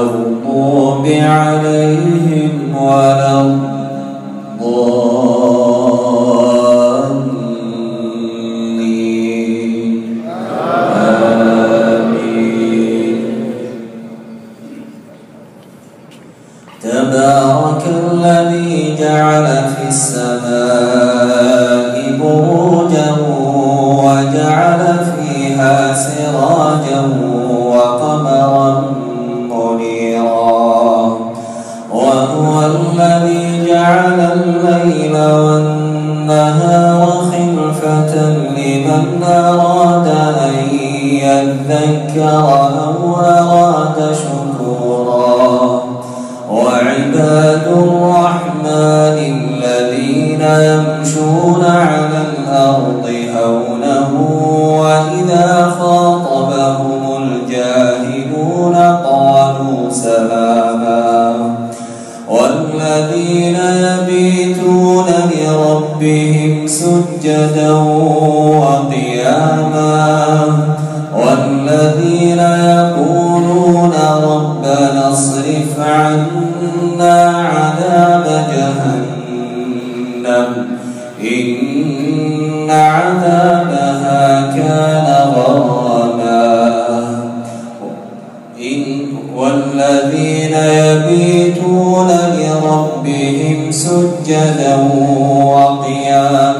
المغضوب عليهم ولا الضالين. آمين. تبارك الذي جعل في السماء الذي جعل الليل والنهار خلفة لمن أراد أن يذكر أو أراد شكورا. وعباد الرحمن الذين يمشون على الأرض هونا وإذا خاطبهم والذين يقولون ربنا اصرف عنا عذاب جهنم إن عذابها كان غراما إن والذين يبيتون لربهم سجدا وقياما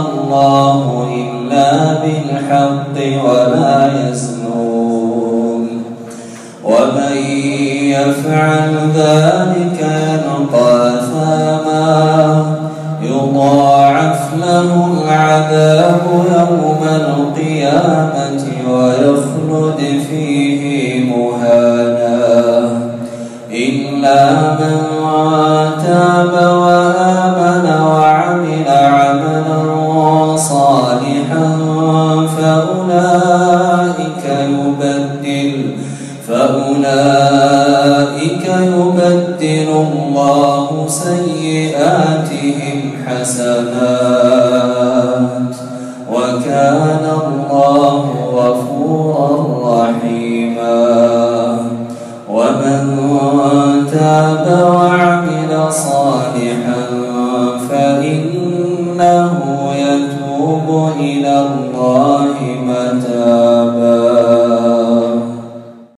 الله إلا بالحق ولا يزنون ومن يفعل ذلك يلقى أثاما يضاعف له العذاب يوم القيامة ويخلد فيه مهانا إلا من تاب وآمن أولئك يبدل الله سيئاتهم حسنات وكان